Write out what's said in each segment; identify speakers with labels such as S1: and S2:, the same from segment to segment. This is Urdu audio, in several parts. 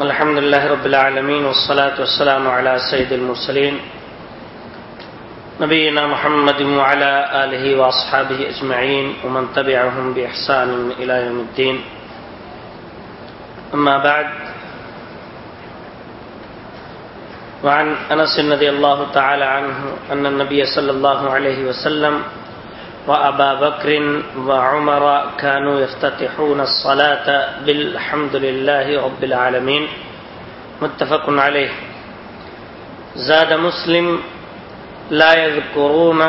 S1: الحمد لله رب العالمين والصلاة والسلام على سيد المرسلين نبينا محمد وعلى آله وأصحابه أجمعين ومن تبعهم بإحسان إلى يوم الدين. أما بعد، وعن أنس رضي الله تعالى عنه أن النبي صلى الله عليه وسلم وأبا بكر وعمر كانوا يفتتحون الصلاة بالحمد لله رب العالمين متفق عليه. زاد مسلم لا يذكرون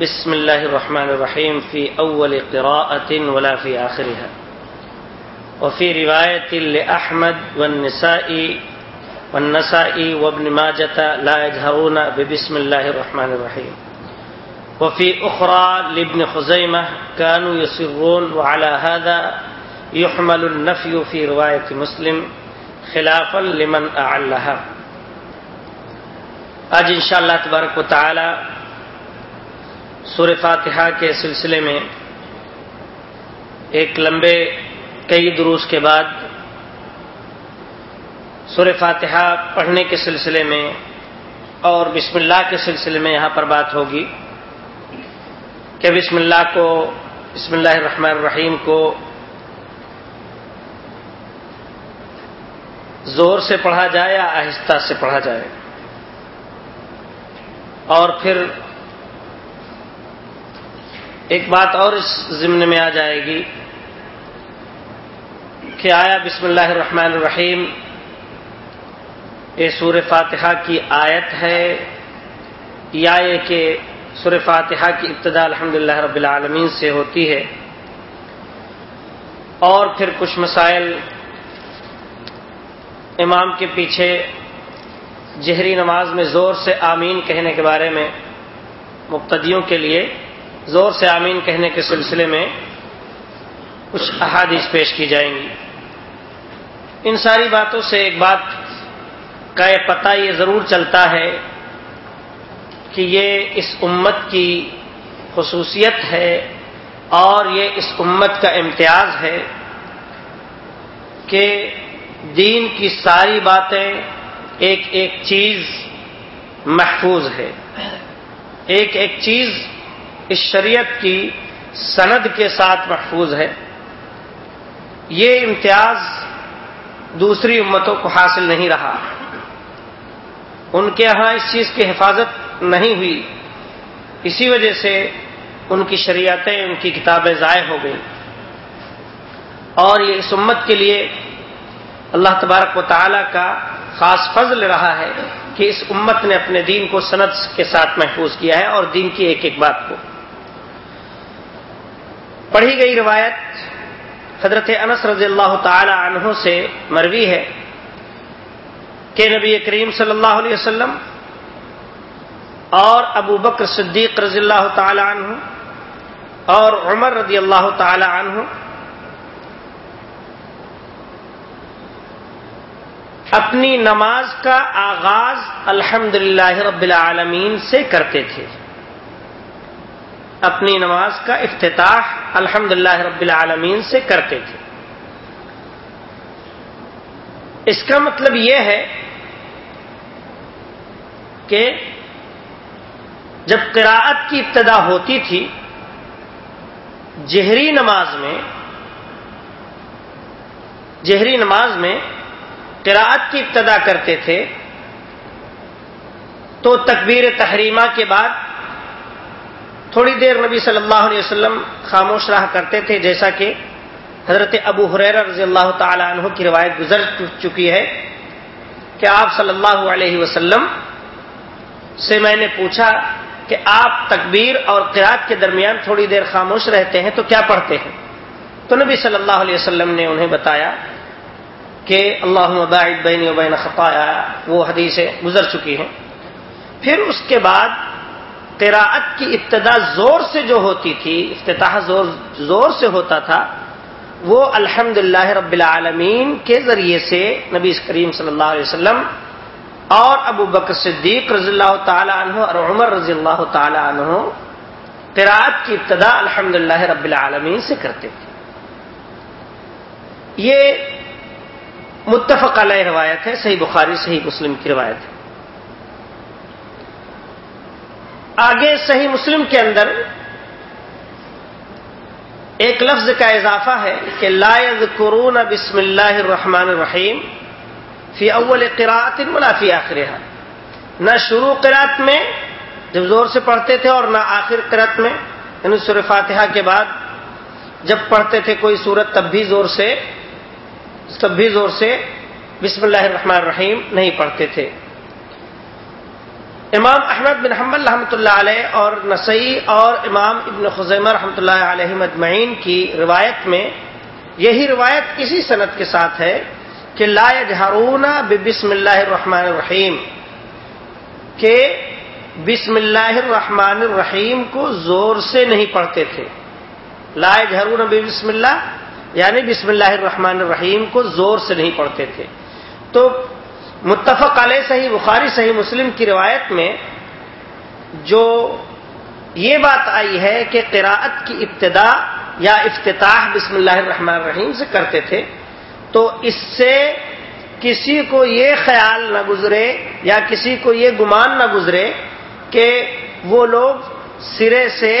S1: بسم الله الرحمن الرحيم في أول قراءة ولا في آخرها. وفي رواية لأحمد والنساء والنساء وابن ماجة لا يجهرون ببسم الله الرحمن الرحيم. وفي أخرى لابن خزيمة كانوا يصرون وعلى هذا يحمل النفي في رواية مسلم خلافا لمن أعلها. آج ان شاء اللہ تبارک و تعالی سور فاتحہ کے سلسلے میں ایک لمبے کئی دروس کے بعد سور فاتحہ پڑھنے کے سلسلے میں اور بسم اللہ کے سلسلے میں یہاں پر بات ہوگی۔ کہ بسم اللہ کو، بسم اللہ الرحمن الرحیم کو زور سے پڑھا جائے یا آہستہ سے پڑھا جائے؟ اور پھر ایک بات اور اس ضمن میں آ جائے گی کہ آیا بسم اللہ الرحمن الرحیم، یہ سور فاتحہ کی آیت ہے یا یہ کہ سور فاتحہ کی ابتدا الحمد رب العالمین سے ہوتی ہے۔ اور پھر کچھ مسائل امام کے پیچھے جہری نماز میں زور سے آمین کہنے کے بارے میں مقتدیوں کے لیے زور سے آمین کہنے کے سلسلے میں کچھ احادیث پیش کی جائیں گی۔ ان ساری باتوں سے ایک بات کا یہ پتہ یہ ضرور چلتا ہے کہ یہ اس امت کی خصوصیت ہے اور یہ اس امت کا امتیاز ہے کہ دین کی ساری باتیں ایک ایک چیز محفوظ ہے۔ ایک ایک چیز اس شریعت کی سند کے ساتھ محفوظ ہے۔ یہ امتیاز دوسری امتوں کو حاصل نہیں رہا۔ ان کے ہاں اس چیز کی حفاظت نہیں ہوئی۔ اسی وجہ سے ان کی شریعتیں، ان کی کتابیں ضائع ہو گئیں۔ اور یہ اس امت کے لیے اللہ تبارک و تعالی کا خاص فضل رہا ہے کہ اس امت نے اپنے دین کو صنعت کے ساتھ محفوظ کیا ہے اور دین کی ایک ایک بات کو۔ پڑھی گئی روایت حضرت انس رضی اللہ تعالی عنہ سے مروی ہے کہ نبی کریم صلی اللہ علیہ وسلم اور ابو بکر صدیق رضی اللہ تعالی عنہ اور عمر رضی اللہ تعالی عنہ اپنی نماز کا آغاز الحمد رب العالمین سے کرتے تھے۔ اپنی نماز کا افتتاح الحمد رب العالمین سے کرتے تھے۔ اس کا مطلب یہ ہے کہ جب قراءت کی ابتدا ہوتی تھی، جہری نماز میں، جہری نماز میں قراءت کی ابتدا کرتے تھے، تو تکبیر تحریمہ کے بعد تھوڑی دیر نبی صلی اللہ علیہ وسلم خاموش رہا کرتے تھے، جیسا کہ حضرت ابو حریر رضی اللہ تعالی عنہ کی روایت گزر چکی ہے کہ آپ صلی اللہ علیہ وسلم سے میں نے پوچھا کہ آپ تکبیر اور قرآت کے درمیان تھوڑی دیر خاموش رہتے ہیں تو کیا پڑھتے ہیں؟ تو نبی صلی اللہ علیہ وسلم نے انہیں بتایا کہ اللہ باعد بین و بین خطایا، وہ حدیثیں گزر چکی ہیں۔ پھر اس کے بعد قراءت کی ابتدا زور سے جو ہوتی تھی، افتتاح زور زور سے ہوتا تھا، وہ الحمد رب العالمین کے ذریعے سے نبی کریم صلی اللہ علیہ وسلم اور ابو بکر صدیق رضی اللہ تعالی عنہ اور عمر رضی اللہ تعالی عنہ قراءت کی ابتدا الحمد رب العالمین سے کرتے تھے۔ یہ متفق علیہ روایت ہے، صحیح بخاری، صحیح مسلم کی روایت ہے۔ آگے صحیح مسلم کے اندر ایک لفظ کا اضافہ ہے کہ لا قرون بسم اللہ الرحمن الرحیم۔ فی اول قرات فی آخر نہ شروع قرات میں جب زور سے پڑھتے تھے اور نہ آخر قرات میں۔ یعنی سور فاتحہ کے بعد جب پڑھتے تھے کوئی سورت تب بھی زور سے، تب بھی زور سے بسم اللہ الرحمن الرحیم نہیں پڑھتے تھے۔ امام احمد بن حمل رحمۃ اللہ علیہ اور نسئی اور امام ابن خزیمہ رحمۃ اللہ علیہ مجمعین کی روایت میں یہی روایت اسی صنعت کے ساتھ ہے۔ کہ لا جہارون بسم اللہ الرحمن الرحیم، کہ بسم اللہ الرحمن الرحیم کو زور سے نہیں پڑھتے تھے۔ لا جہرون بسم اللہ یعنی بسم اللہ الرحمن الرحیم کو زور سے نہیں پڑھتے تھے۔ تو متفق علیہ صحیح بخاری، صحیح مسلم کی روایت میں جو یہ بات آئی ہے کہ قراءت کی ابتدا یا افتتاح بسم اللہ الرحمن الرحیم سے کرتے تھے تو اس سے کسی کو یہ خیال نہ گزرے یا کسی کو یہ گمان نہ گزرے کہ وہ لوگ سرے سے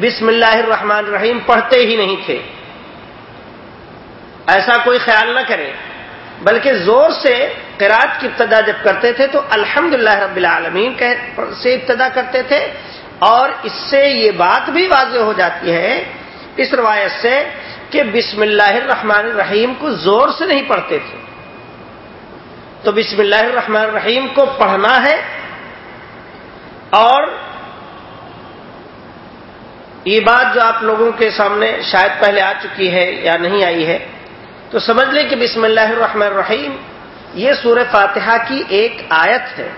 S1: بسم اللہ الرحمن الرحیم پڑھتے ہی نہیں تھے۔ ایسا کوئی خیال نہ کرے۔ بلکہ زور سے قرآت کی ابتدا جب کرتے تھے تو الحمد رب العالمین سے ابتدا کرتے تھے۔ اور اس سے یہ بات بھی واضح ہو جاتی ہے اس روایت سے کہ بسم اللہ الرحمن الرحیم کو زور سے نہیں پڑھتے تھے۔ تو بسم اللہ الرحمن الرحیم کو پڑھنا ہے اور یہ بات جو آپ لوگوں کے سامنے شاید پہلے آ چکی ہے یا نہیں آئی ہے، تو سمجھ لیں کہ بسم اللہ الرحمن الرحیم یہ سور فاتحہ کی ایک آیت ہے۔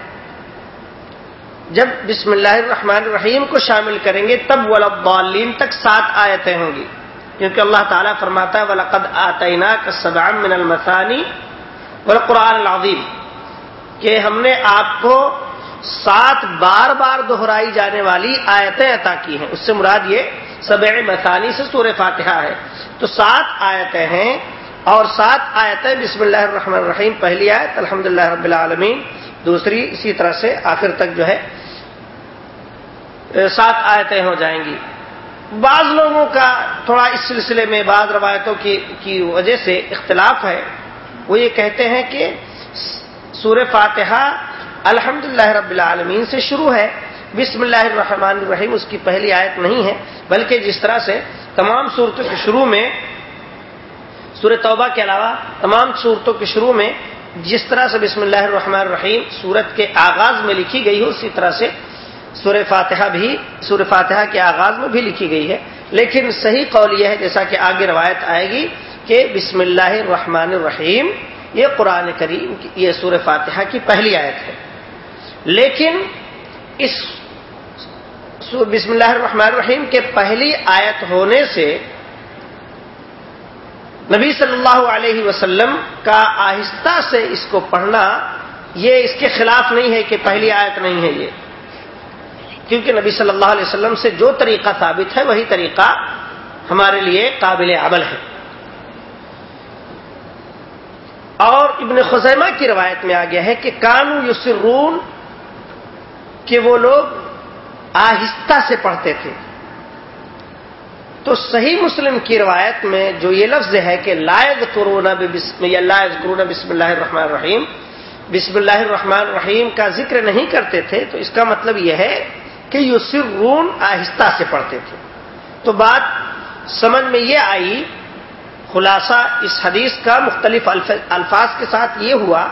S1: جب بسم اللہ الرحمن الرحیم کو شامل کریں گے، تب ولابالین تک سات آیتیں ہوں گی۔ کیونکہ اللہ تعالیٰ فرماتا ہے، ولقد آتینا کا سدام من المسانی قرآن العظیم کہ ہم نے آپ کو سات بار بار دہرائی جانے والی آیتیں عطا کی ہیں۔ اس سے مراد یہ سبع مثانی سے سور فاتحہ ہے۔ تو سات آیتیں ہیں اور سات آیتیں بسم اللہ الرحمن الرحیم۔ پہلی آیت الحمد رب العالمین۔ دوسری اسی طرح سے آخر تک جو ہے، سات آیتیں ہو جائیں گی۔ بعض لوگوں کا تھوڑا اس سلسلے میں بعض روایتوں کی کی وجہ سے اختلاف ہے۔ وہ یہ کہتے ہیں کہ سور فاتحہ الحمد رب العالمین سے شروع ہے۔ بسم اللہ الرحمن الرحیم، اس کی پہلی آیت نہیں ہے، بلکہ جس طرح سے تمام صورتوں کے شروع میں، سورہ توبہ کے علاوہ تمام صورتوں کے شروع میں جس طرح سے بسم اللہ الرحمن الرحیم سورت کے آغاز میں لکھی گئی ہو، اسی طرح سے سورہ فاتحہ بھی سورہ فاتحہ کے آغاز میں بھی لکھی گئی ہے۔ لیکن صحیح قول یہ ہے جیسا کہ آگے روایت آئے گی کہ بسم اللہ الرحمن الرحیم، یہ قرآن کریم یہ سورہ فاتحہ کی پہلی آیت ہے۔ لیکن اس بسم اللہ الرحمن الرحیم کے پہلی آیت ہونے سے نبی صلی اللہ علیہ وسلم کا آہستہ سے اس کو پڑھنا یہ اس کے خلاف نہیں ہے کہ پہلی آیت نہیں ہے یہ۔ کیونکہ نبی صلی اللہ علیہ وسلم سے جو طریقہ ثابت ہے، وہی طریقہ ہمارے لیے قابل عمل ہے۔ اور ابن خزیمہ کی روایت میں آ گیا ہے کہ کانو یسرون، کہ وہ لوگ آہستہ سے پڑھتے تھے۔ تو صحیح مسلم کی روایت میں جو یہ لفظ ہے کہ لائد کرونا یا لائد کرونا بسم اللہ الرحمن الرحیم، بسم اللہ الرحمن الرحیم کا ذکر نہیں کرتے تھے، تو اس کا مطلب یہ ہے کہ یو رون آہستہ سے پڑھتے تھے۔ تو بات سمجھ میں یہ آئی، خلاصہ اس حدیث کا مختلف الفاظ کے ساتھ یہ ہوا۔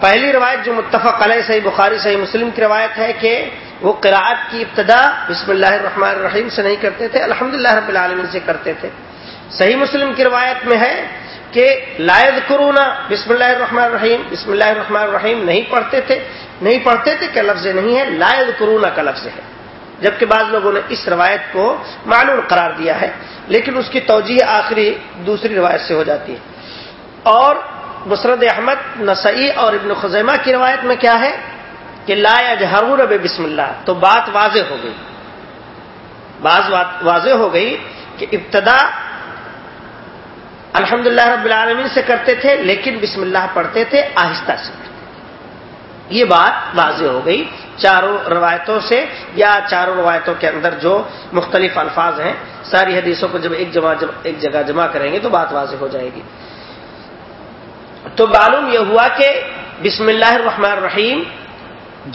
S1: پہلی روایت جو متفق علیہ صحیح بخاری، صحیح مسلم کی روایت ہے کہ وہ قراءت کی ابتدا بسم اللہ الرحمن الرحیم سے نہیں کرتے تھے الحمد رب العالمین سے کرتے تھے۔ صحیح مسلم کی روایت میں ہے کہ لائد کرونا بسم اللہ الرحمن الرحیم، بسم اللہ الرحمن الرحیم نہیں پڑھتے تھے۔ نہیں پڑھتے تھے کہ لفظ نہیں ہے لائد کرونا کا لفظ ہے۔ جبکہ بعض لوگوں نے اس روایت کو معلوم قرار دیا ہے، لیکن اس کی توجہ آخری دوسری روایت سے ہو جاتی ہے۔ اور مسرد احمد نسعی اور ابن خزیمہ کی روایت میں کیا ہے؟ کہ لا جہرور اب بسم اللہ۔ تو بات واضح ہو گئی۔ بعض واضح ہو گئی کہ ابتدا الحمد رب العالمین سے کرتے تھے، لیکن بسم اللہ پڑھتے تھے آہستہ سے۔ پڑھتے یہ بات واضح ہو گئی۔ چاروں روایتوں سے یا چاروں روایتوں کے اندر جو مختلف الفاظ ہیں، ساری حدیثوں کو جب ایک جمع ایک جگہ جمع کریں گے تو بات واضح ہو جائے گی۔ تو معلوم یہ ہوا کہ بسم اللہ الرحمن الرحیم،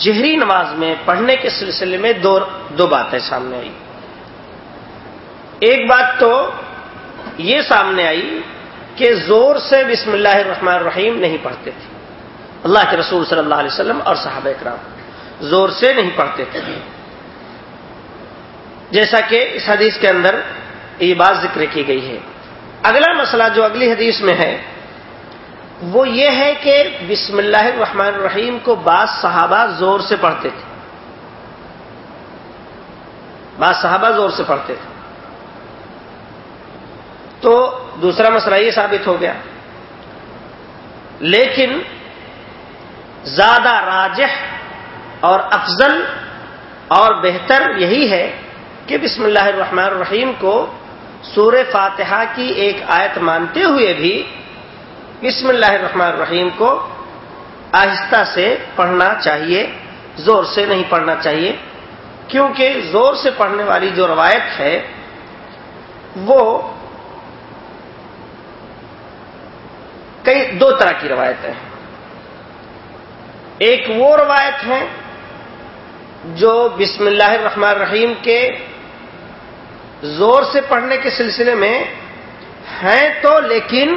S1: جہری نماز میں پڑھنے کے سلسلے میں دو دو باتیں سامنے آئی ایک بات تو یہ سامنے آئی کہ زور سے بسم اللہ الرحمن الرحیم نہیں پڑھتے تھے۔ اللہ کے رسول صلی اللہ علیہ وسلم اور صحابہ اکرام زور سے نہیں پڑھتے تھے۔ جیسا کہ اس حدیث کے اندر یہ بات ذکر کی گئی ہے۔ اگلا مسئلہ جو اگلی حدیث میں ہے، وہ یہ ہے کہ بسم اللہ الرحمن الرحیم کو بعض صحابہ زور سے پڑھتے تھے۔ بعض صحابہ زور سے پڑھتے تھے۔ تو دوسرا مسئلہ یہ ثابت ہو گیا۔ لیکن زیادہ راجح اور افضل اور بہتر یہی ہے کہ بسم اللہ الرحمن الرحیم کو سور فاتحہ کی ایک آیت مانتے ہوئے بھی بسم اللہ الرحمن الرحیم کو آہستہ سے پڑھنا چاہیے، زور سے نہیں پڑھنا چاہیے، کیونکہ زور سے پڑھنے والی جو روایت ہے، وہ کئی دو طرح کی روایتیں ہیں۔ ایک وہ روایت ہے جو بسم اللہ الرحمن الرحیم کے زور سے پڑھنے کے سلسلے میں ہیں تو لیکن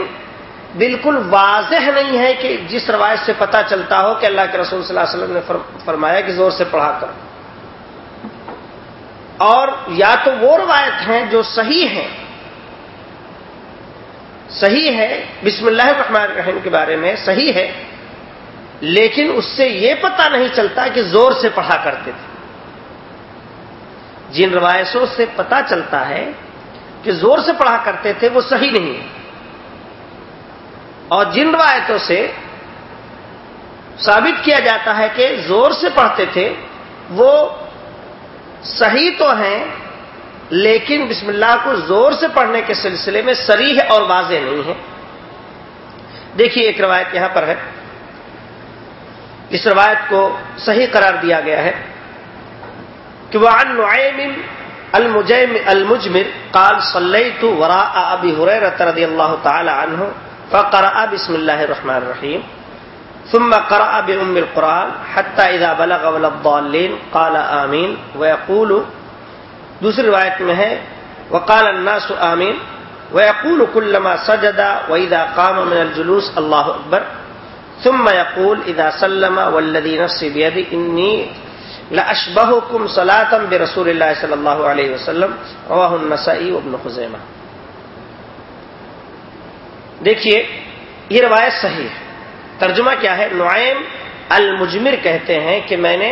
S1: بالکل واضح نہیں ہے کہ جس روایت سے پتا چلتا ہو کہ اللہ کے رسول صلی اللہ علیہ وسلم نے فرمایا کہ زور سے پڑھا کر اور یا تو وہ روایت ہیں جو صحیح ہیں۔ صحیح ہے بسم اللہ الرحمن الرحیم کے بارے میں، صحیح ہے لیکن اس سے یہ پتا نہیں چلتا کہ زور سے پڑھا کرتے تھے۔ جن روایتوں سے پتا چلتا ہے کہ زور سے پڑھا کرتے تھے، وہ صحیح نہیں ہے۔ اور جن روایتوں سے ثابت کیا جاتا ہے کہ زور سے پڑھتے تھے، وہ صحیح تو ہیں، لیکن بسم اللہ کو زور سے پڑھنے کے سلسلے میں سریح اور واضح نہیں ہے۔ دیکھیے ایک روایت یہاں پر ہے۔ اس روایت کو صحیح قرار دیا گیا ہے کہ وہ نعیم المجمر قال صلیت وراء ابی حریرہ رضی اللہ تعالی عنہ فقرأ بسم اللہ الرحمن الرحیم ثم قرأ بأم القرآن حتى اذا بلغ ولا الضالين قال آمین ويقول دوسری روایت میں ہے وقال الناس آمین ويقول كلما سجد واذا قام من الجلوس الله اکبر ثم يقول اذا سلم والذي نفسي بيدي اني لاشبهكم صلاه برسول الله صلى الله عليه وسلم، رواه النسائي وابن خزیمہ دیکھیے، یہ روایت صحیح ہے۔ ترجمہ کیا ہے؟ نعیم المجمر کہتے ہیں کہ میں نے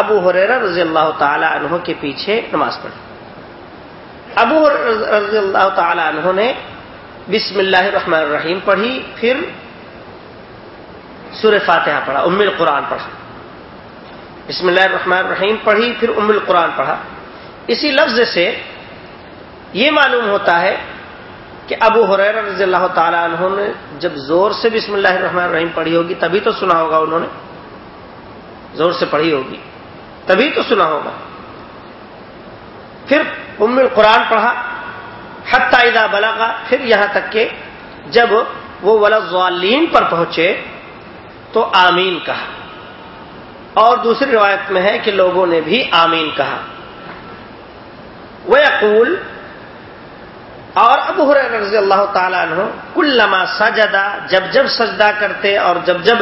S1: ابو حریر رضی اللہ تعالی عنہ کے پیچھے نماز پڑھی۔ ابو رضی اللہ تعالی عنہ نے بسم اللہ الرحمن الرحیم پڑھی، پھر سور فاتحہ پڑھا، ام القرآن پڑھا۔ بسم اللہ الرحمن الرحیم، پڑھی، پھر ام القرآن پڑھا۔ اسی لفظ سے یہ معلوم ہوتا ہے کہ ابو حریر رضی اللہ تعالی عنہ نے جب زور سے بسم اللہ الرحمن الرحیم پڑھی ہوگی، تبھی تو سنا ہوگا انہوں نے۔ زور سے پڑھی ہوگی، تبھی تو سنا ہوگا۔ پھر ام القرآن پڑھا، حتی اذا بلغا، پھر یہاں تک کہ جب وہ ولین پر پہنچے تو آمین کہا۔ اور دوسری روایت میں ہے کہ لوگوں نے بھی آمین کہا۔ وہ اقول اور ابو حریر رضی اللہ تعالیٰ عنہ کل لما سجدہ جب جب سجدہ کرتے اور جب جب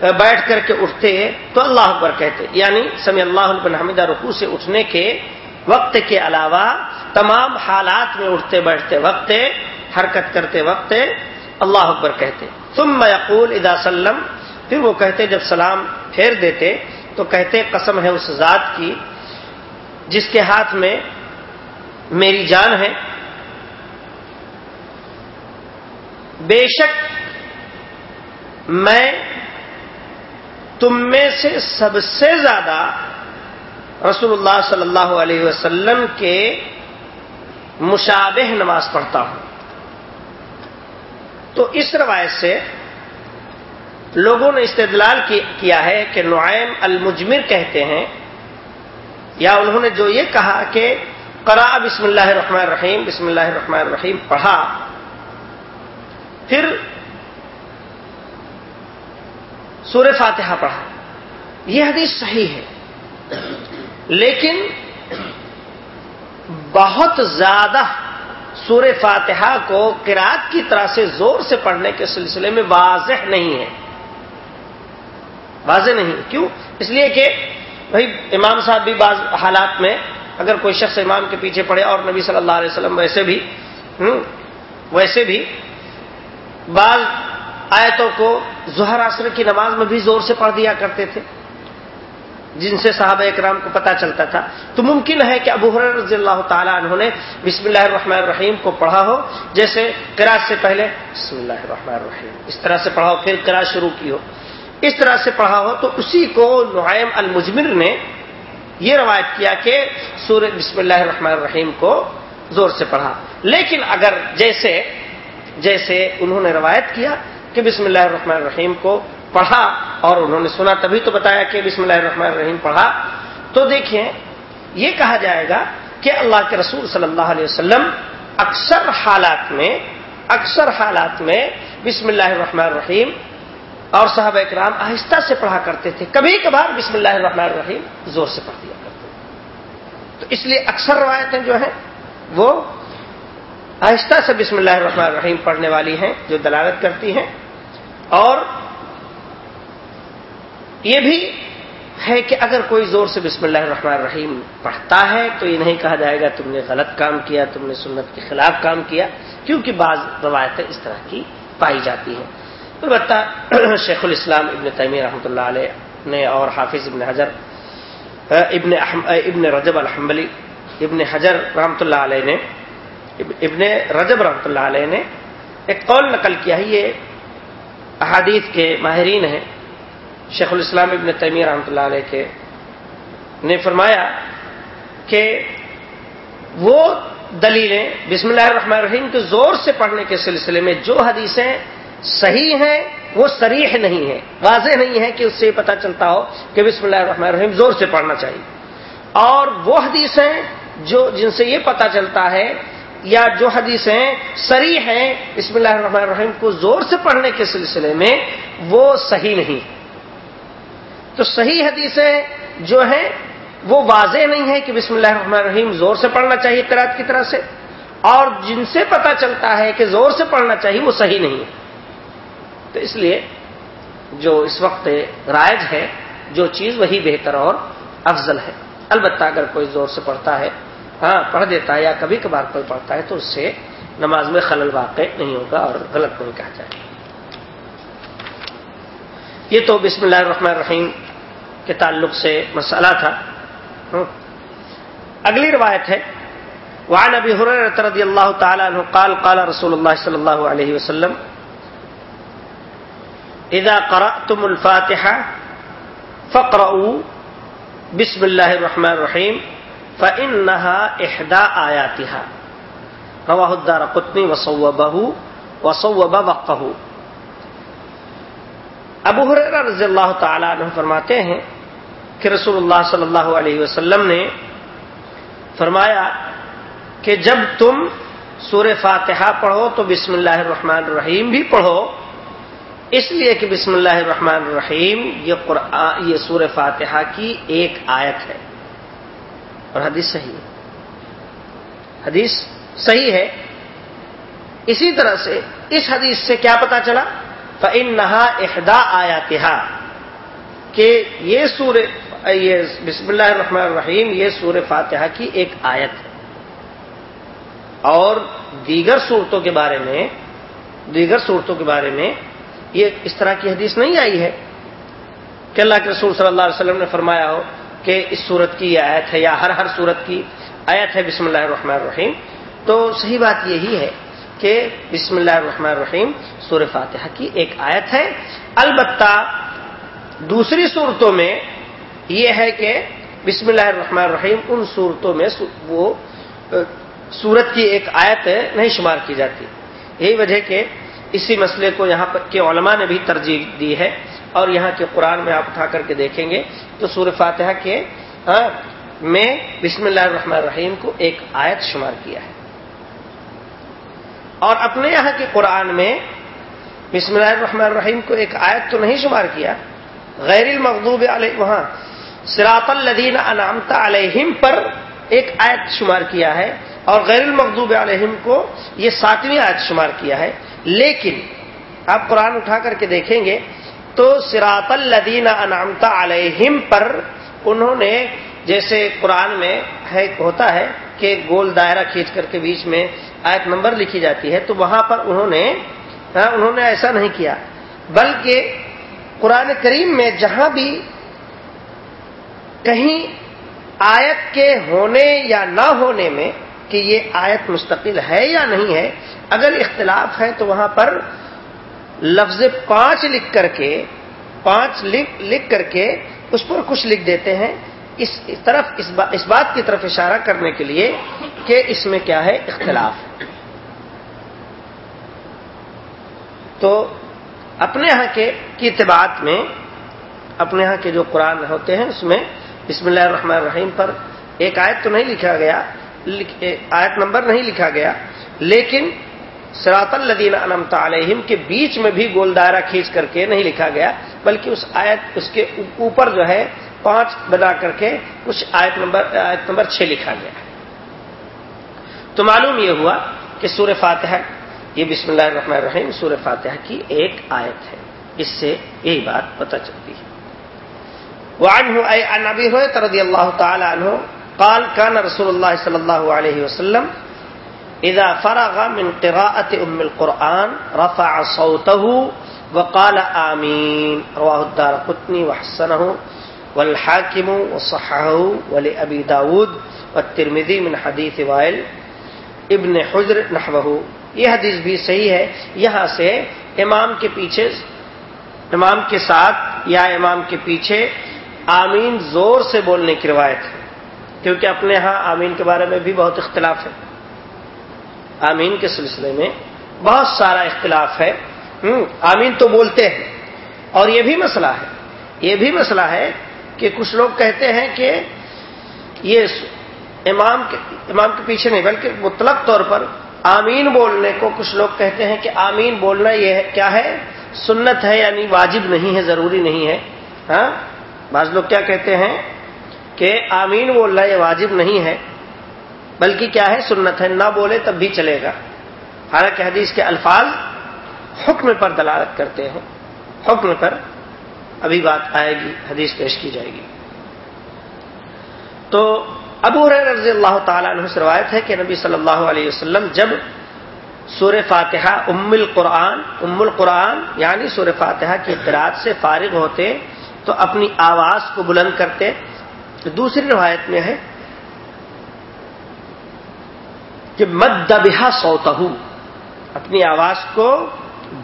S1: بیٹھ کر کے اٹھتے تو اللہ اکبر کہتے۔ یعنی سمی اللہ حمیدہ رقو سے اٹھنے کے وقت کے علاوہ تمام حالات میں اٹھتے بیٹھتے وقت، حرکت کرتے وقت اللہ اکبر کہتے۔ ثم یقول ادا سلم پھر وہ کہتے جب سلام پھیر دیتے تو کہتے قسم ہے اس ذات کی جس کے ہاتھ میں میری جان ہے۔ بے شک میں تم میں سے سب سے زیادہ رسول اللہ صلی اللہ علیہ وسلم کے مشابہ نماز پڑھتا ہوں۔ تو اس روایت سے لوگوں نے استدلال کیا ہے کہ نعیم المجمر کہتے ہیں یا انہوں نے جو یہ کہا کہ کرا بسم اللہ الرحمن الرحیم، بسم اللہ الرحمن الرحیم پڑھا۔ پھر سور فاتحہ پڑھا۔ یہ حدیث صحیح ہے۔ لیکن بہت زیادہ سور فاتحہ کو قرآت کی طرح سے زور سے پڑھنے کے سلسلے میں واضح نہیں ہے۔ واضح نہیں کیوں؟ اس لیے کہ بھائی امام صاحب بھی بعض حالات میں اگر کوئی شخص امام کے پیچھے پڑے اور نبی صلی اللہ علیہ وسلم ویسے بھی ویسے بھی بعض آیتوں کو ظہر عصر کی نماز میں بھی زور سے پڑھ دیا کرتے تھے، جن سے صحابہ اکرام کو پتا چلتا تھا۔ تو ممکن ہے کہ ابو حر رضی اللہ تعالیٰ انہوں نے بسم اللہ الرحمن الرحیم کو پڑھا ہو، جیسے کراط سے پہلے، بسم اللہ الرحمن الرحیم، اس طرح سے پڑھا ہو، پھر کراط شروع کی ہو۔ اس طرح سے پڑھا ہو تو اسی کو نعیم المجمر نے یہ روایت کیا کہ سورہ بسم اللہ الرحمن الرحیم کو زور سے پڑھا۔ لیکن اگر جیسے جیسے انہوں نے روایت کیا کہ بسم اللہ الرحمن الرحیم کو پڑھا اور انہوں نے سنا تبھی تو بتایا کہ بسم اللہ الرحمن الرحیم پڑھا، تو دیکھیں یہ کہا جائے گا کہ اللہ کے رسول صلی اللہ علیہ وسلم اکثر حالات میں، اکثر حالات میں بسم اللہ الرحمن الرحیم اور صاحب اکرام آہستہ سے پڑھا کرتے تھے۔ کبھی کبھار بسم اللہ الرحمن الرحیم زور سے پڑھ دیا کرتے تھے۔ تو اس لیے اکثر روایتیں جو ہیں وہ آہستہ سے بسم اللہ الرحمن الرحیم پڑھنے والی ہیں، جو دلالت کرتی ہیں۔ اور یہ بھی ہے کہ اگر کوئی زور سے بسم اللہ الرحمن الرحیم پڑھتا ہے تو یہ نہیں کہا جائے گا تم نے غلط کام کیا، تم نے سنت کے خلاف کام کیا، کیونکہ بعض روایتیں اس طرح کی پائی جاتی ہیں۔ البتہ شیخ الاسلام ابن تیمی رحمۃ اللہ علیہ نے اور حافظ ابن حجر ابن ابن رجب الحمبلی ابن حجر رحمۃ اللہ علیہ نے ابن رجب رحمۃ اللہ علیہ نے ایک قول نقل کیا ہے، یہ احادیث کے ماہرین ہیں، شیخ الاسلام ابن تیمیہ رحمۃ اللہ علیہ کے، نے فرمایا کہ وہ دلیلیں بسم اللہ الرحمن الرحیم کے زور سے پڑھنے کے سلسلے میں جو حدیثیں صحیح ہیں وہ سریح نہیں ہے۔ واضح نہیں ہے کہ اس سے پتہ چلتا ہو کہ بسم اللہ الرحمن الرحیم زور سے پڑھنا چاہیے۔ اور وہ حدیثیں جو جن سے یہ پتہ چلتا ہے، یا جو حدیثیں سری ہیں، بسم اللہ الرحمن الرحیم کو زور سے پڑھنے کے سلسلے میں وہ صحیح نہیں۔ تو صحیح حدیثیں جو ہیں، وہ واضح نہیں ہے کہ بسم اللہ الرحمن الرحیم زور سے پڑھنا چاہیے قرآد کی طرح سے۔ اور جن سے پتا چلتا ہے کہ زور سے پڑھنا چاہیے، وہ صحیح نہیں ہے۔ تو اس لیے جو اس وقت رائج ہے، جو چیز وہی بہتر اور افضل ہے۔ البتہ اگر کوئی زور سے پڑھتا ہے ہاں پڑھ دیتا ہے یا کبھی کبھار کوئی پڑھتا ہے، تو اس سے نماز میں خلل واقع نہیں ہوگا اور غلط نہیں کہا جائے یہ تو بسم اللہ الرحمن الرحیم کے تعلق سے مسئلہ تھا۔ ہاں۔ اگلی روایت ہے۔ وعن ابی حریرہ رضی اللہ تعالی عنہ قال قال رسول اللہ صلی اللہ علیہ وسلم اذا قرأتم الفاتحہ فقرؤوا بسم اللہ الرحمن الرحیم فإنها احدى آیاتها رواه الدار قطنی وصوبه وصوب وقه ابو حریر رضی اللہ تعالی عنہ فرماتے ہیں کہ رسول اللہ صلی اللہ علیہ وسلم نے فرمایا کہ جب تم سور فاتحہ پڑھو تو بسم اللہ الرحمن الرحیم بھی پڑھو اس لیے کہ بسم اللہ الرحمن الرحیم، یہ قرآن، یہ سور فاتحہ کی ایک آیت ہے۔ اور حدیث صحیح ہے۔ حدیث صحیح ہے۔ اسی طرح سے اس حدیث سے کیا پتا چلا؟ فن نہا احدا آیا کہ یہ سور یہ بسم اللہ الرحمن الرحیم، یہ سور فاتحہ کی ایک آیت ہے۔ اور دیگر صورتوں کے بارے میں، دیگر صورتوں کے بارے میں یہ اس طرح کی حدیث نہیں آئی ہے کہ اللہ کے رسول صلی اللہ علیہ وسلم نے فرمایا ہو کہ اس صورت کی یہ آیت ہے یا ہر ہر صورت کی آیت ہے بسم اللہ الرحمن الرحیم۔ تو صحیح بات یہی ہے کہ بسم اللہ الرحمن الرحیم سور فاتحہ کی ایک آیت ہے۔ البتہ دوسری صورتوں میں یہ ہے کہ بسم اللہ الرحمن الرحیم ان صورتوں میں وہ سورت کی ایک آیت نہیں شمار کی جاتی۔ یہی وجہ کہ اسی مسئلے کو یہاں کے علماء نے بھی ترجیح دی ہے اور یہاں کے قرآن میں آپ اٹھا کر کے دیکھیں گے تو سور فاتحہ کے ہاں، میں بسم اللہ الرحمن الرحیم کو ایک آیت شمار کیا ہے۔ اور اپنے یہاں کے قرآن میں بسم اللہ الرحمن الرحیم کو ایک آیت تو نہیں شمار کیا، غیر المغضوب علیہ وہاں سراط الدین انعامتا علیہم پر ایک آیت شمار کیا ہے اور غیر المغضوب علیہم کو یہ ساتویں آیت شمار کیا ہے۔ لیکن، آپ قرآن اٹھا کر کے دیکھیں گے، تو سراط الدین انعامتا علیہم پر انہوں نے جیسے قرآن میں ہے، ہوتا ہے کہ گول دائرہ کھینچ کر کے بیچ میں آیت نمبر لکھی جاتی ہے، تو وہاں پر انہوں نے ہاں, انہوں نے ایسا نہیں کیا، بلکہ قرآن کریم میں جہاں بھی کہیں آیت کے ہونے یا نہ ہونے میں کہ یہ آیت مستقل ہے یا نہیں ہے، اگر اختلاف ہے تو وہاں پر لفظ پانچ لکھ کر کے، پانچ لکھ کر کے اس پر کچھ لکھ دیتے ہیں۔ اس طرف، اس بات کی طرف اشارہ کرنے کے لیے کہ اس میں کیا ہے اختلاف۔ تو اپنے یہاں کے کی اتباعت میں، اپنے یہاں کے جو قرآن ہوتے ہیں، اس میں بسم اللہ الرحمن الرحیم پر ایک آیت تو نہیں لکھا گیا آیت نمبر نہیں لکھا گیا۔ لیکن سراط الدین انمتا علیہم کے بیچ میں بھی گول دائرہ کھینچ کر کے نہیں لکھا گیا، بلکہ اس آیت اس کے اوپر جو ہے پانچ بنا کر کے کچھ آیت نمبر آیت نمبر چھ لکھا گیا۔ تو معلوم یہ ہوا کہ سور فاتحہ، یہ بسم اللہ الرحمن الرحیم سور فاتحہ کی ایک آیت ہے۔ اس سے یہی بات پتہ چلتی ہے۔ وعنه اي عن ابي هريره رضي الله تعالى قال كان رسول الله صلى الله عليه وسلم اذا فرغ من قراءه ام القران رفع صوته وقال امين رواه الدارقطني وحسنه والحاکم وصححه ولابي داود والترمذي من حديث وائل ابن حجر نحوه. یہ حدیث بھی صحیح ہے. یہاں سے امام کے پیچھے امام کے ساتھ یا امام کے پیچھے آمین زور سے بولنے کی روایت ہے۔ کیونکہ اپنے ہاں آمین کے بارے میں بھی بہت اختلاف ہے۔ آمین کے سلسلے میں بہت سارا اختلاف ہے۔ آمین تو بولتے ہیں۔ اور یہ بھی مسئلہ ہے۔ یہ بھی مسئلہ ہے کہ کچھ لوگ کہتے ہیں کہ یہ امام کے امام کے پیچھے نہیں، بلکہ مطلق طور پر آمین بولنے کو کچھ لوگ کہتے ہیں کہ آمین بولنا یہ کیا ہے؟ سنت ہے یعنی واجب نہیں ہے، ضروری نہیں ہے۔ ہاں بعض لوگ کیا کہتے ہیں؟ کہ آمین بولنا یہ واجب نہیں ہے، بلکہ کیا ہے؟ سنت ہے، نہ بولے تب بھی چلے گا۔ حالانکہ حدیث کے الفاظ حکم پر دلالت کرتے ہیں۔ حکم پر ابھی بات آئے گی، حدیث پیش کی جائے گی۔ تو ابو رضی اللہ تعالیٰ عنہ سے روایت ہے کہ نبی صلی اللہ علیہ وسلم جب سور فاتحہ ام القرآن ام القرآن یعنی سور فاتحہ کی اطلاعات سے فارغ ہوتے، تو اپنی آواز کو بلند کرتے دوسری روایت میں ہے کہ مد دبہ سوتہ اپنی آواز کو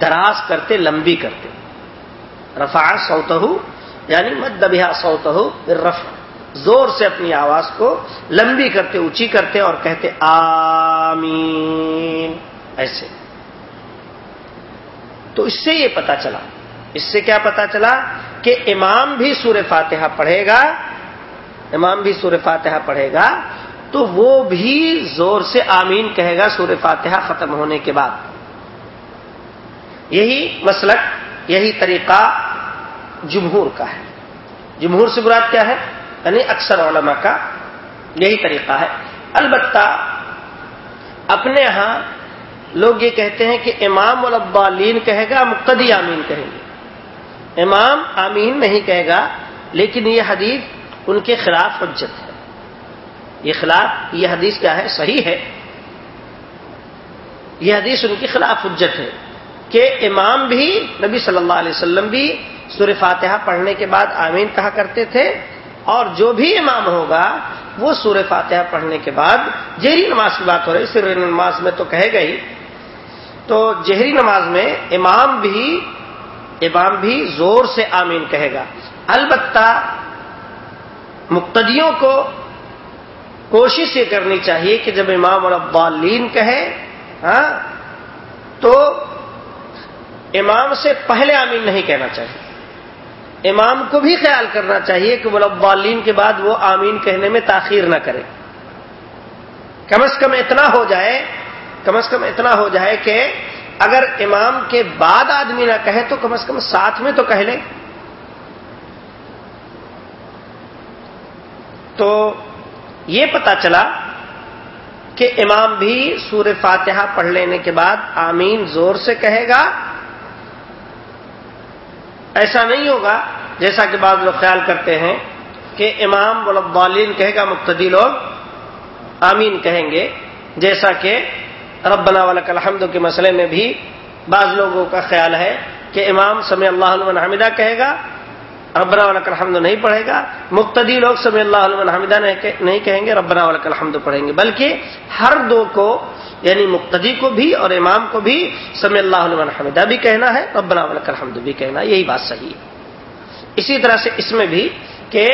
S1: دراز کرتے، لمبی کرتے۔ رفا سوتہ یعنی مد دبہ سوتہ رف زور سے اپنی آواز کو لمبی کرتے، اونچی کرتے اور کہتے، آمین۔ ایسے۔ تو اس سے یہ پتا چلا۔ اس سے کیا پتا چلا کہ امام بھی سور فاتحہ پڑھے گا امام بھی سور فاتحہ پڑھے گا، تو وہ بھی زور سے آمین کہے گا سور فاتحہ ختم ہونے کے بعد۔ یہی مسلک، یہی طریقہ جمہور کا ہے۔ جمہور سے براد کیا ہے؟ یعنی اکثر علماء کا یہی طریقہ ہے۔ البتہ اپنے ہاں لوگ یہ کہتے ہیں کہ امام البالین کہے گا مقدی آمین کہیں گے۔ امام آمین نہیں کہے گا، لیکن یہ حدیث ان کے خلاف حجت ہے۔ یہ خلاف، یہ حدیث کیا ہے؟ صحیح ہے۔ یہ حدیث ان کے خلاف حجت ہے کہ امام بھی، نبی صلی اللہ علیہ وسلم بھی سور فاتحہ پڑھنے کے بعد آمین کہا کرتے تھے اور جو بھی امام ہوگا، وہ سور فاتحہ پڑھنے کے بعد جہری نماز کی بات ہو رہی، سر نماز میں تو کہے گئی۔ تو جہری نماز میں امام بھی امام بھی زور سے آمین کہے گا۔ البتہ مقتدیوں کو کوشش یہ کرنی چاہیے کہ جب امام اور ابالین کہے ہاں تو امام سے پہلے آمین نہیں کہنا چاہیے۔ امام کو بھی خیال کرنا چاہیے کہ ولبالین کے بعد وہ آمین کہنے میں تاخیر نہ کرے۔ کم از کم اتنا ہو جائے، کم از کم اتنا ہو جائے کہ اگر امام کے بعد آدمی نہ کہے تو کم از کم ساتھ میں تو کہہ لے۔ تو یہ پتا چلا کہ امام بھی سور فاتحہ پڑھ لینے کے بعد آمین زور سے کہے گا۔ ایسا نہیں ہوگا، جیسا کہ بعض لوگ خیال کرتے ہیں کہ امام ولبالین کہے گا، مقتدی لوگ آمین کہیں گے۔ جیسا کہ ربنا ولک الحمد کے مسئلے میں بھی بعض لوگوں کا خیال ہے کہ امام سمی اللہ علیہ کہے گا۔ ربنا ولک الحمد نہیں پڑھے گا۔ مقتدی لوگ سمی اللہ علیہ حمیدہ نہیں کہیں گے ربنا ولک الحمد پڑھیں گے۔ بلکہ ہر دو کو یعنی مقتدی کو بھی اور امام کو بھی سمی اللہ علیہ حمیدہ بھی کہنا ہے، ربنا ولک الحمد بھی کہنا یہی بات صحیح ہے۔ اسی طرح سے اس میں بھی کہ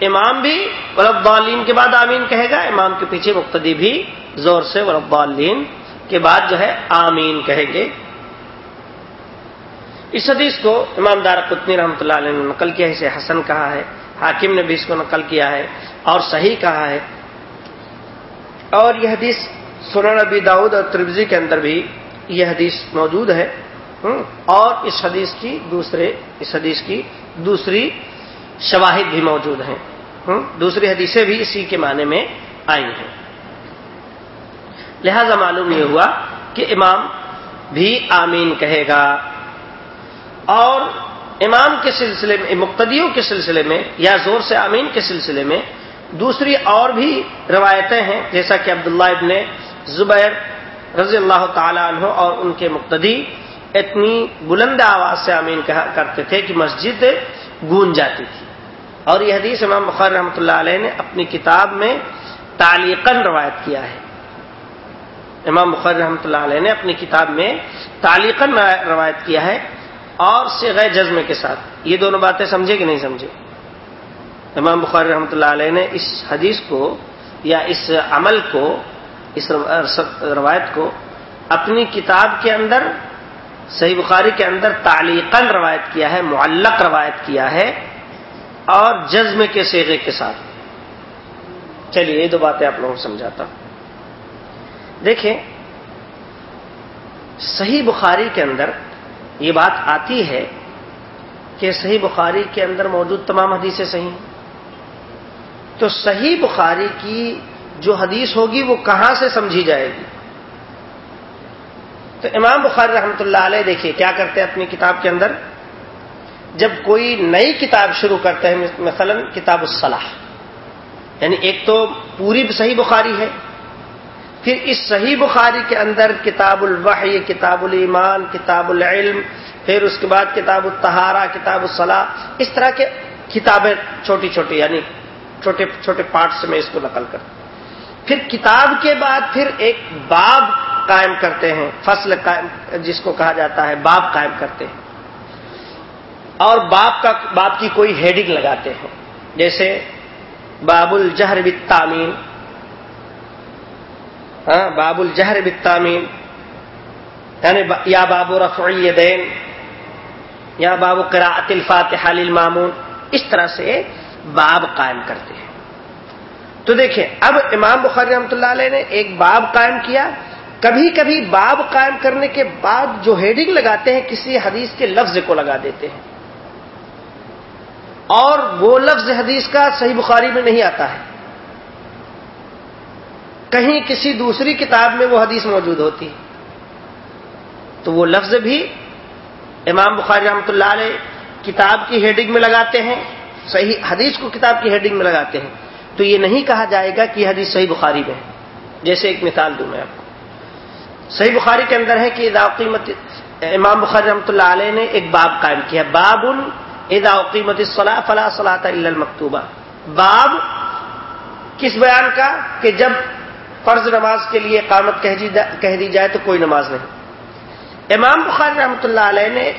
S1: امام بھی ولبالین کے بعد آمین کہے گا۔ امام کے پیچھے مقتدی بھی زور سے ولبالین کے بعد جو ہے آمین کہیں گے۔ اس حدیث کو امام دار قطنی رحمۃ اللہ علیہ نے نقل کیا اسے حسن کہا ہے، حاکم نے بھی اس کو نقل کیا ہے اور صحیح کہا ہے۔ اور یہ حدیث سنن نبی داود اور تربزی کے اندر بھی یہ حدیث موجود ہے۔ اور اس حدیث کی دوسرے، اس حدیث کی دوسری شواہد بھی موجود ہیں۔ دوسری حدیثیں بھی اسی کے معنی میں آئی ہیں۔ لہذا معلوم یہ ہوا کہ امام بھی آمین کہے گا۔ اور امام کے سلسلے میں، مقتدیوں کے سلسلے میں یا زور سے آمین کے سلسلے میں دوسری اور بھی روایتیں ہیں، جیسا کہ عبداللہ ابن زبیر رضی اللہ تعالی عنہ اور ان کے مقتدی اتنی بلند آواز سے آمین کہا کرتے تھے کہ مسجد گونج جاتی تھی۔ اور یہ حدیث امام بخار رحمۃ اللہ علیہ نے اپنی کتاب میں تعلیقن روایت کیا ہے۔ امام بخار رحمۃ اللہ علیہ نے اپنی کتاب میں تعلیقن روایت کیا ہے۔ اور سے جزم کے ساتھ۔ یہ دونوں باتیں سمجھے کہ نہیں سمجھے؟ امام بخار رحمۃ اللہ علیہ نے اس حدیث کو یا اس عمل کو، اس روایت کو اپنی کتاب کے اندر، صحیح بخاری کے اندر تعلیقن روایت کیا ہے، معلق روایت کیا ہے اور جزم کے سیغے کے ساتھ۔ چلیے، یہ دو باتیں آپ لوگوں کو سمجھاتا ہوں۔ دیکھیں، صحیح بخاری کے اندر یہ بات آتی ہے کہ صحیح بخاری کے اندر موجود تمام حدیثیں صحیح تو صحیح بخاری کی جو حدیث ہوگی وہ کہاں سے سمجھی جائے گی؟ تو امام بخاری رحمتہ اللہ علیہ دیکھیے کیا کرتے ہیں اپنی کتاب کے اندر۔ جب کوئی نئی کتاب شروع کرتے ہیں مثلا کتاب الصلاح یعنی ایک تو پوری صحیح بخاری ہے پھر اس صحیح بخاری کے اندر کتاب الوحی، کتاب الایمان، کتاب العلم، پھر اس کے بعد کتاب التہارا کتاب الصلاح، اس طرح کے کتابیں چھوٹی چھوٹی یعنی چھوٹے چھوٹے پارٹس میں اس کو نقل کر پھر کتاب کے بعد پھر ایک باب قائم کرتے ہیں، فصل قائم، جس کو کہا جاتا ہے، باب قائم کرتے ہیں۔ اور باپ کا باپ کی کوئی ہیڈنگ لگاتے ہیں۔ جیسے باب الجہر بالتامین باب الجہر بالتامین یعنی یا باب رفع الیدین یا باب قراءت الفاتحہ للمامون. اس طرح سے باب قائم کرتے ہیں۔ تو دیکھیں، اب امام بخاری رحمۃ اللہ علیہ نے ایک باب قائم کیا۔ کبھی کبھی باب قائم کرنے کے بعد جو ہیڈنگ لگاتے ہیں، کسی حدیث کے لفظ کو لگا دیتے ہیں۔ اور وہ لفظ حدیث کا صحیح بخاری میں نہیں آتا ہے۔ کہیں کسی دوسری کتاب میں وہ حدیث موجود ہوتی تو وہ لفظ بھی امام بخاری رحمۃ اللہ علیہ کتاب کی ہیڈنگ میں لگاتے ہیں، صحیح حدیث کو کتاب کی ہیڈنگ میں لگاتے ہیں۔ تو یہ نہیں کہا جائے گا کہ یہ حدیث صحیح بخاری میں ہے۔ جیسے ایک مثال دوں میں آپ کو۔ صحیح بخاری کے اندر ہے کہ قیمت امام بخاری رحمۃ اللہ علیہ نے ایک باب قائم کیا باب ادا قیمت صلاح فلاح صلاح المکتوبہ۔ باب کس بیان کا؟ کہ جب فرض نماز کے لیے قامت کہہ دی جائے تو کوئی نماز نہیں۔ امام بخاری رحمۃ اللہ علیہ نے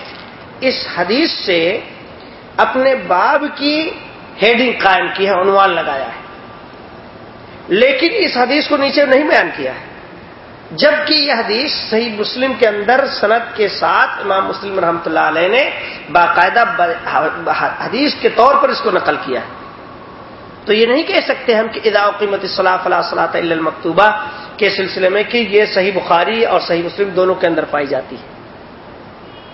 S1: اس حدیث سے اپنے باب کی ہیڈنگ قائم کی ہے، عنوان لگایا ہے۔ لیکن اس حدیث کو نیچے نہیں بیان کیا ہے۔ جبکہ یہ حدیث صحیح مسلم کے اندر صنعت کے ساتھ امام مسلم رحمۃ اللہ علیہ نے باقاعدہ حدیث کے طور پر اس کو نقل کیا ہے۔ تو یہ نہیں کہہ سکتے ہم کہ ادا قیمت صلاح فلاح صلاح المکتوبہ کے سلسلے میں کہ یہ صحیح بخاری اور صحیح مسلم دونوں کے اندر پائی جاتی ہے۔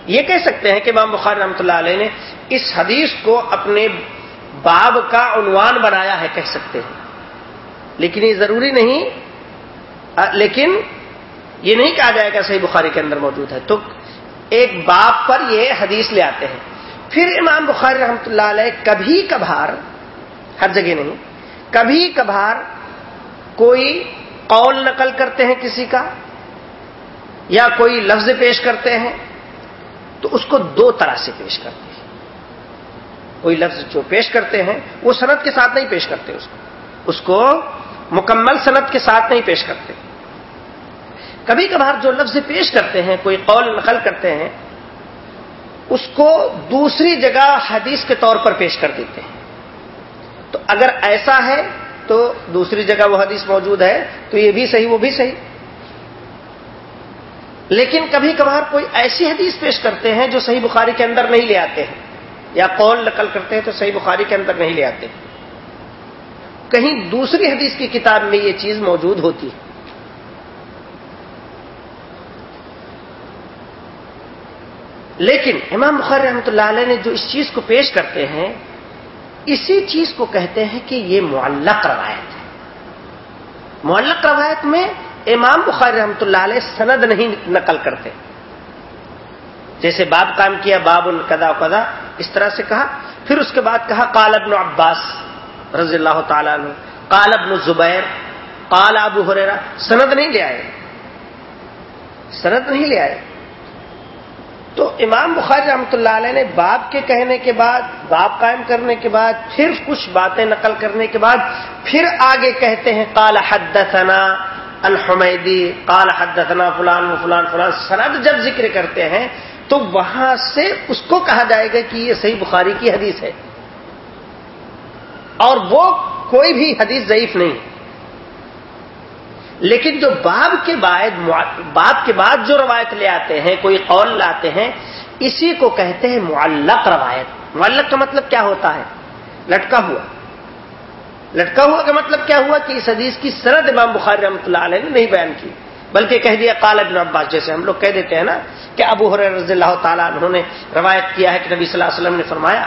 S1: یہ کہہ سکتے ہیں کہ امام بخاری رحمۃ اللہ علیہ نے اس حدیث کو اپنے باب کا عنوان بنایا ہے، کہہ سکتے ہیں۔ لیکن یہ ضروری نہیں لیکن یہ نہیں کہا جائے گا صحیح بخاری کے اندر موجود ہے۔ تو ایک باپ پر یہ حدیث لے آتے ہیں۔ پھر امام بخاری رحمۃ اللہ علیہ کبھی کبھار ہر جگہ نہیں۔ کبھی کبھار کوئی قول نقل کرتے ہیں کسی کا یا کوئی لفظ پیش کرتے ہیں تو اس کو دو طرح سے پیش کرتے ہیں۔ کوئی لفظ جو پیش کرتے ہیں وہ صنعت کے ساتھ نہیں پیش کرتے اس کو۔ اس کو مکمل صنعت کے ساتھ نہیں پیش کرتے۔ کبھی کبھار جو لفظ پیش کرتے ہیں، کوئی قول نقل کرتے ہیں، اس کو دوسری جگہ حدیث کے طور پر پیش کر دیتے ہیں۔ تو اگر ایسا ہے تو دوسری جگہ وہ حدیث موجود ہے تو یہ بھی صحیح وہ بھی صحیح۔ لیکن کبھی کبھار کوئی ایسی حدیث پیش کرتے ہیں جو صحیح بخاری کے اندر نہیں لے آتے ہیں۔ یا قول نقل کرتے ہیں تو صحیح بخاری کے اندر نہیں لے آتے کہیں دوسری حدیث کی کتاب میں یہ چیز موجود ہوتی ہے۔ لیکن امام بخار رحمۃ اللہ علیہ نے جو اس چیز کو پیش کرتے ہیں اسی چیز کو کہتے ہیں کہ یہ معلق روایت ہے۔ معلق روایت میں امام بخار رحمۃ اللہ علیہ سند نہیں نقل کرتے۔ جیسے باب کام کیا، باب القدا قدا اس طرح سے کہا۔ پھر اس کے بعد کہا کال ابن عباس رضی اللہ تعالیٰ عنہ کال ابن زبیر کال ابو حریرا سند نہیں لے آئے۔ سند نہیں لے آئے۔ تو امام بخاری رحمۃ اللہ علیہ نے باپ کے کہنے کے بعد، باپ قائم کرنے کے بعد، پھر کچھ باتیں نقل کرنے کے بعد، پھر آگے کہتے ہیں، قال حدثنا الحمیدی قال حدثنا فلان و فلان فلان سند جب ذکر کرتے ہیں، تو وہاں سے اس کو کہا جائے گا کہ یہ صحیح بخاری کی حدیث ہے۔ اور وہ کوئی بھی حدیث ضعیف نہیں۔ لیکن جو باب کے بعد باب کے بعد جو روایت لے آتے ہیں، کوئی قول لاتے ہیں، اسی کو کہتے ہیں معلق روایت. معلق کا مطلب کیا ہوتا ہے؟ لٹکا ہوا. لٹکا ہوا کا مطلب کیا ہوا کہ اس حدیث کی سرد امام بخاری رحمۃ اللہ علیہ نے نہیں بیان کی، بلکہ کہہ دیا کال ابن عباس، جیسے ہم لوگ کہہ دیتے ہیں نا کہ ابو حر رضی اللہ تعالیٰ انہوں نے روایت کیا ہے کہ نبی صلی اللہ علیہ وسلم نے فرمایا،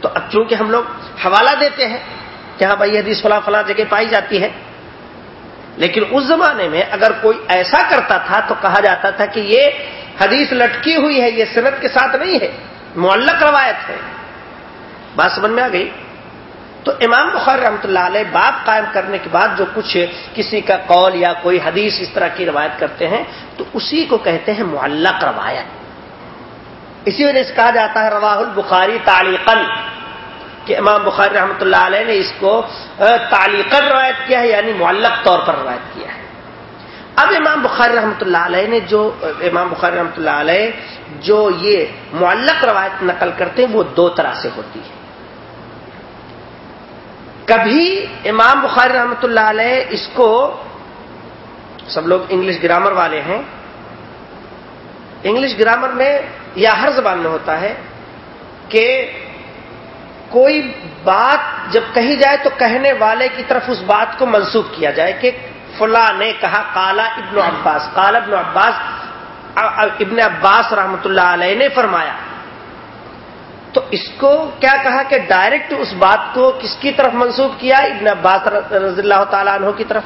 S1: تو اب چونکہ ہم لوگ حوالہ دیتے ہیں کہ ہاں بھائی حدیث فلاں فلاں جگہ پائی جاتی ہے لیکن اس زمانے میں اگر کوئی ایسا کرتا تھا تو کہا جاتا تھا کہ یہ حدیث لٹکی ہوئی ہے، یہ صنعت کے ساتھ نہیں ہے، معلق روایت ہے۔ بات سمجھ میں آ گئی؟ تو امام بخار رحمۃ اللہ علیہ باپ قائم کرنے کے بعد جو کچھ کسی کا قول یا کوئی حدیث اس طرح کی روایت کرتے ہیں، تو اسی کو کہتے ہیں معلق روایت۔ اسی وجہ سے کہا جاتا ہے رواہ البخاری تعلیقن کہ امام بخاری رحمۃ اللہ علیہ نے اس کو تعلیقن روایت کیا ہے یعنی معلق طور پر روایت کیا ہے۔ اب امام بخاری رحمۃ اللہ علیہ نے جو، امام بخاری رحمۃ اللہ علیہ جو یہ معلق روایت نقل کرتے ہیں، وہ دو طرح سے ہوتی ہے۔ کبھی امام بخاری رحمۃ اللہ علیہ اس کو، سب لوگ انگلش گرامر والے ہیں، انگلش گرامر میں یا ہر زبان میں ہوتا ہے کہ کوئی بات جب کہی جائے تو کہنے والے کی طرف اس بات کو منسوخ کیا جائے کہ فلاں نے کہا کالا ابن عباس کالا ابن عباس ابن عباس رحمۃ اللہ علیہ نے فرمایا۔ تو اس کو کیا کہا کہ ڈائریکٹ اس بات کو کس کی طرف منسوخ کیا؟ ابن عباس رضی اللہ تعالیٰ عنہ کی طرف،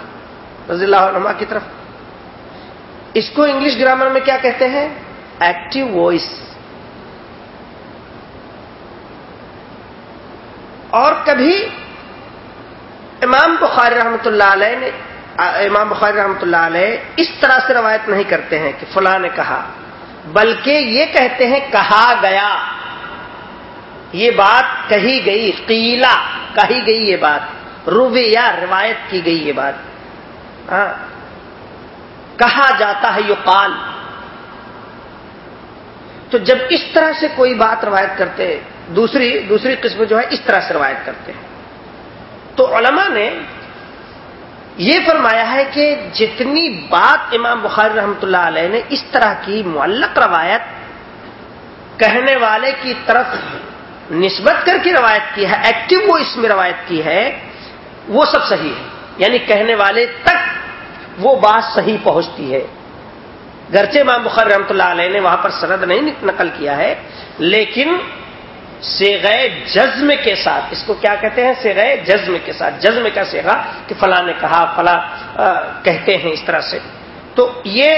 S1: رضی اللہ عنہ کی طرف۔ اس کو انگلش گرامر میں کیا کہتے ہیں؟ Active voice. اور کبھی امام بخاری رحمۃ اللہ علیہ نے امام بخاری رحمۃ اللہ علیہ اس طرح سے روایت نہیں کرتے ہیں کہ فلاں نے کہا، بلکہ یہ کہتے ہیں کہا گیا۔ یہ بات کہی گئی قیلا کہی گئی یہ بات رویا روایت کی گئی یہ بات۔ ہاں کہا جاتا ہے یہ قال تو جب اس طرح سے کوئی بات روایت کرتے، دوسری دوسری قسم جو ہے، اس طرح سے روایت کرتے ہیں۔ تو علماء نے یہ فرمایا ہے کہ جتنی بات امام بخاری رحمۃ اللہ علیہ نے اس طرح کی معلق روایت کہنے والے کی طرف نسبت کر کے روایت کی ہے ایکٹیو وہ اس میں روایت کی ہے، وہ سب صحیح ہے۔ یعنی کہنے والے تک وہ بات صحیح پہنچتی ہے۔ گرچہ امام بخار رحمۃ اللہ علیہ نے وہاں پر سرد نہیں نقل کیا ہے، لیکن سیغے جزم کے ساتھ، اس کو کیا کہتے ہیں؟ سیغے جزم کے ساتھ۔ جزم کا سیگا کہ فلاں نے کہا، فلاں کہتے ہیں اس طرح سے۔ تو یہ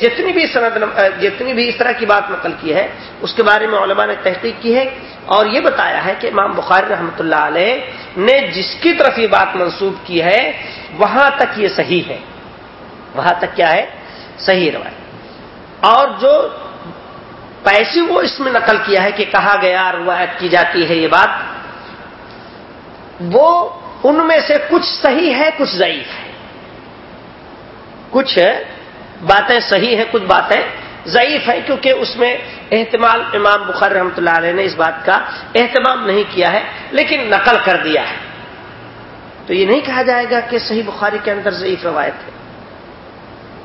S1: جتنی بھی سند جتنی بھی اس طرح کی بات نقل کی ہے، اس کے بارے میں علماء نے تحقیق کی ہے۔ اور یہ بتایا ہے کہ امام بخاری رحمۃ اللہ علیہ نے جس کی طرف یہ بات منسوب کی ہے، وہاں تک یہ صحیح ہے۔ وہاں تک کیا ہے؟ صحیح روایت۔ اور جو پیسے وہ اس میں نقل کیا ہے کہ کہا گیا روایت کی جاتی ہے یہ بات، وہ ان میں سے کچھ صحیح ہے، کچھ ضعیف ہے۔ کچھ باتیں صحیح ہیں، کچھ باتیں ضعیف ہیں، کیونکہ اس میں اہتمام امام بخار رحمۃ اللہ علیہ نے اس بات کا اہتمام نہیں کیا ہے، لیکن نقل کر دیا ہے۔ تو یہ نہیں کہا جائے گا کہ صحیح بخاری کے اندر ضعیف روایت ہے،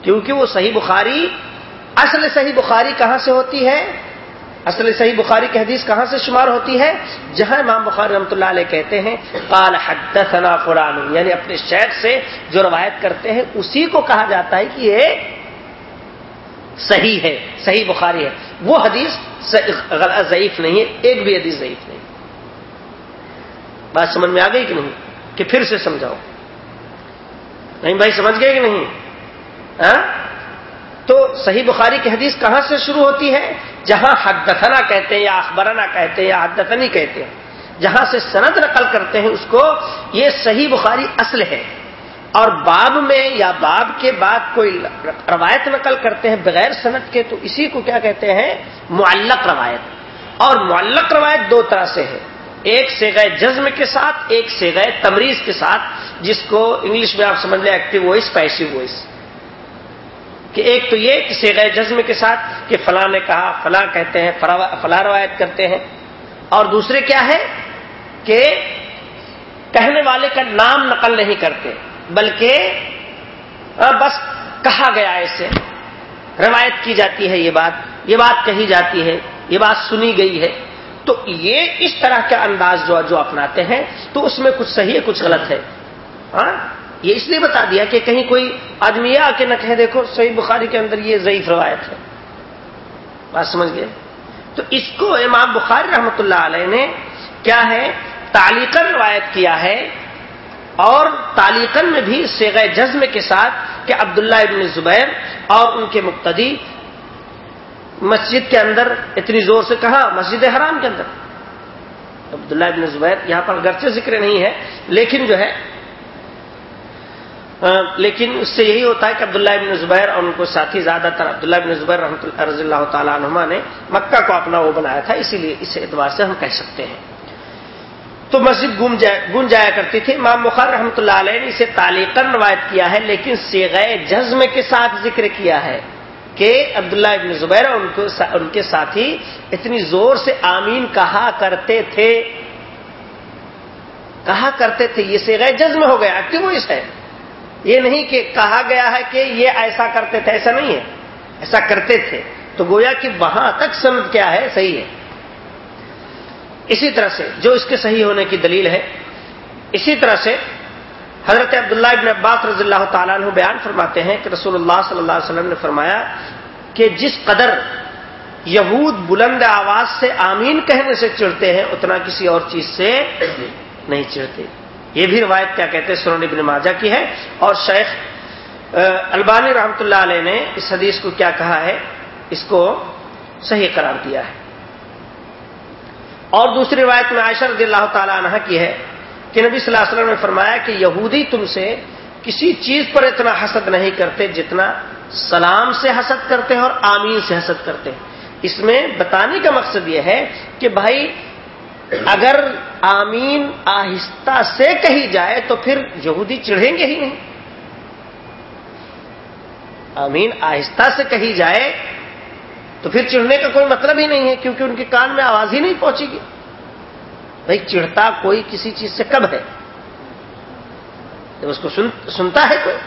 S1: کیونکہ وہ صحیح بخاری اصل صحیح بخاری کہاں سے ہوتی ہے؟ اصل صحیح بخاری کی حدیث کہاں سے شمار ہوتی ہے؟ جہاں امام بخاری رحمۃ اللہ علیہ کہتے ہیں، قال حدثنا فلان یعنی اپنے شیخ سے جو روایت کرتے ہیں، اسی کو کہا جاتا ہے کہ یہ صحیح ہے، صحیح بخاری ہے۔ وہ حدیث ضعیف نہیں ہے، ایک بھی حدیث ضعیف نہیں۔ بات سمجھ میں آ گئی کہ نہیں؟ کہ پھر سے سمجھاؤ۔ نہیں بھائی، سمجھ گئے کہ نہیں؟ ہاں؟ تو صحیح بخاری کی حدیث کہاں سے شروع ہوتی ہے؟ جہاں حدثنا کہتے ہیں یا اخبرنا کہتے ہیں یا حدثنی کہتے ہیں، جہاں سے سند نقل کرتے ہیں اس کو، یہ صحیح بخاری اصل ہے۔ اور باب میں یا باب کے بعد کوئی روایت نقل کرتے ہیں بغیر صنعت کے، تو اسی کو کیا کہتے ہیں؟ معلق روایت۔ اور معلق روایت دو طرح سے ہے۔ ایک سے گئے جزم کے ساتھ، ایک سے گئے تمریز کے ساتھ، جس کو انگلش میں آپ سمجھ لیں ایکٹیو وائس پیسو وائس کہ ایک تو یہ کہ سے گئے جزم کے ساتھ کہ فلاں نے کہا، فلاں کہتے ہیں، فلاں روایت کرتے ہیں۔ اور دوسرے کیا ہے کہ کہنے والے کا نام نقل نہیں کرتے، بلکہ بس کہا گیا ایسے روایت کی جاتی ہے یہ بات یہ بات کہی جاتی ہے، یہ بات سنی گئی ہے۔ تو یہ اس طرح کا انداز جو جو اپناتے ہیں، تو اس میں کچھ صحیح ہے، کچھ غلط ہے۔ ہاں یہ اس لیے بتا دیا کہ کہیں کوئی آدمی آ کے نہ کہے، دیکھو، صحیح بخاری کے اندر یہ ضعیف روایت ہے۔ بات سمجھ گئے؟ تو اس کو امام بخاری رحمت اللہ علیہ نے کیا ہے؟ تعلیقن روایت کیا ہے اور تعلیقن میں بھی سیغ جزم کے ساتھ کہ عبداللہ ابن زبیر اور ان کے مقتدی مسجد کے اندر اتنی زور سے کہا مسجد حرام کے اندر۔ عبداللہ ابن زبیر یہاں پر گرچہ ذکر نہیں ہے، لیکن جو ہے لیکن اس سے یہی ہوتا ہے کہ عبداللہ ابن زبیر اور ان کو ساتھی زیادہ تر عبداللہ ابن زبیر رحمۃ اللہ رضی اللہ تعالیٰ عنما نے مکہ کو اپنا وہ بنایا تھا، اسی لیے اس اعتبار سے ہم کہہ سکتے ہیں۔ تو مسجد گون جایا کرتی تھی۔ امام بخار رحمۃ اللہ علیہ نے اسے تعلیقن روایت کیا ہے، لیکن سیغ جزم کے ساتھ ذکر کیا ہے کہ عبداللہ ابن زبیر ان ان کے ساتھی اتنی زور سے آمین کہا کرتے تھے۔ کہا کرتے تھے، یہ سیغ جزم ہو گیا۔ کیوں اس ہے؟ یہ نہیں کہ کہا گیا ہے کہ یہ ایسا کرتے تھے، ایسا نہیں ہے۔ ایسا کرتے تھے۔ تو گویا کہ وہاں تک سمجھ کیا ہے؟ صحیح ہے۔ اسی طرح سے جو اس کے صحیح ہونے کی دلیل ہے، اسی طرح سے حضرت عبداللہ ابن عباس رضی اللہ تعالیٰ عنہ بیان فرماتے ہیں کہ رسول اللہ صلی اللہ علیہ وسلم نے فرمایا کہ جس قدر یہود بلند آواز سے آمین کہنے سے چڑھتے ہیں، اتنا کسی اور چیز سے نہیں چڑھتے۔ یہ بھی روایت کیا کہتے ہیں سرون ابن ماجہ کی ہے اور شیخ البانی رحمۃ اللہ علیہ نے اس حدیث کو کیا کہا ہے؟ اس کو صحیح قرار دیا ہے۔ اور دوسری روایت میں عائشہ رضی اللہ تعالی عنہ کی ہے کہ نبی صلی اللہ علیہ وسلم نے فرمایا کہ یہودی تم سے کسی چیز پر اتنا حسد نہیں کرتے جتنا سلام سے حسد کرتے ہیں اور آمین سے حسد کرتے ہیں۔ اس میں بتانے کا مقصد یہ ہے کہ بھائی اگر آمین آہستہ سے کہی جائے تو پھر یہودی چڑھیں گے ہی نہیں۔ آمین آہستہ سے کہی جائے تو پھر چڑھنے کا کوئی مطلب ہی نہیں ہے کیونکہ ان کے کان میں آواز ہی نہیں پہنچے گی۔ بھائی چڑھتا کوئی کسی چیز سے کب ہے؟ جب اس کو سن, سنتا ہے کوئی۔